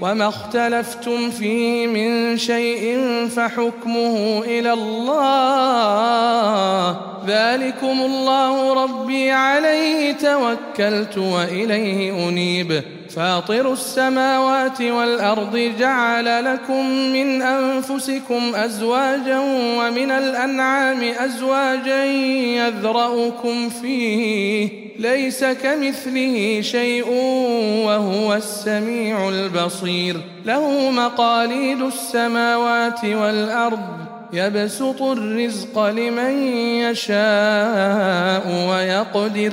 وما اختلفتم فيه من شيء فحكمه إلى الله. ذلكم الله ربي عليه توكلت وإليه أنيب. فاطر السماوات والأرض جعل لكم من أنفسكم أزواجا ومن الأنعام أزواجا يذرأكم فيه ليس كمثله شيء وهو السميع البصير. له مقاليد السماوات والأرض يبسط الرزق لمن يشاء ويقدر.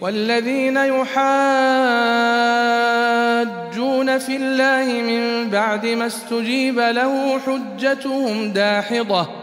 والذين يحاجون في الله من بعد ما استجيب له حجتهم داحضة.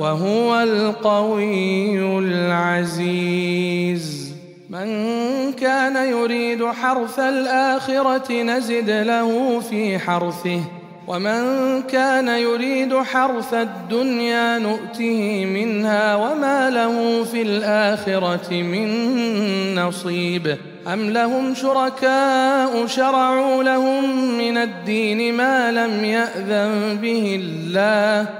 وهو القوي العزيز. من كان يريد حرث الآخرة نزد له في حرثه ومن كان يريد حرث الدنيا نؤته منها وما له في الآخرة من نصيب. أم لهم شركاء شرعوا لهم من الدين ما لم يأذن به الله؟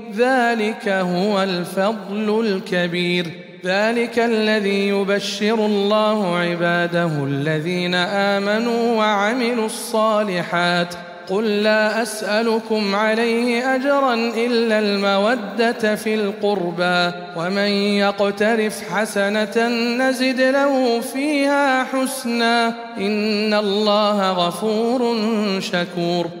ذلك هو الفضل الكبير ذلك الذي يبشر الله عباده الذين آمنوا وعملوا الصالحات قل لا أسألكم عليه أجرا إلا المودة في القربى ومن يقترف حسنة نزد له فيها حسنا إن الله غفور شكور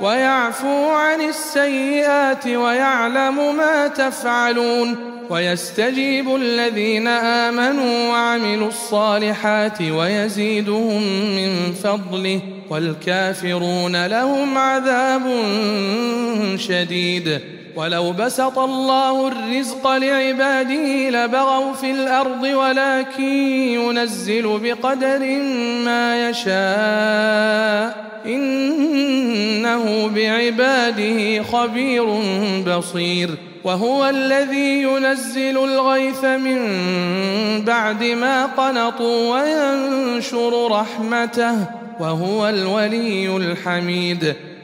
ويعفو عن السيئات ويعلم ما تفعلون ويستجيب الذين آمنوا وعملوا الصالحات ويزيدهم من فضله والكافرون لهم عذاب شديد ولو بسط الله الرزق لعباده لبغوا في الأرض ولكن ينزل بقدر ما يشاء. إنه بعباده خبير بصير. وهو الذي ينزل الغيث من بعد ما قنطوا وينشر رحمته. وهو الولي الحميد.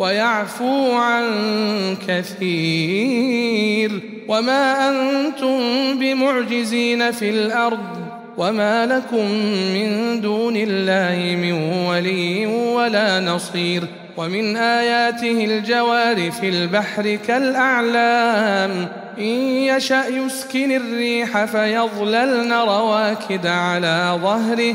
ويعفو عن كثير. وما أنتم بمعجزين في الأرض وما لكم من دون الله من ولي ولا نصير. ومن آياته الجوار في البحر كالأعلام إن يشأ يسكن الريح فيظللن رواكد على ظهره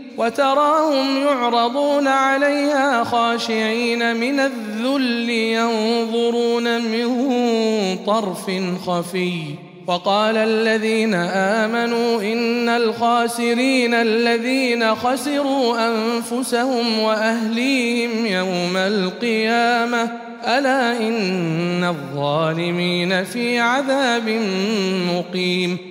وتراهم يعرضون عليها خاشعين من الذل ينظرون من طرف خفي. وقال الذين آمنوا إن الخاسرين الذين خسروا أنفسهم وأهليهم يوم القيامة. ألا إن الظالمين في عذاب مقيم.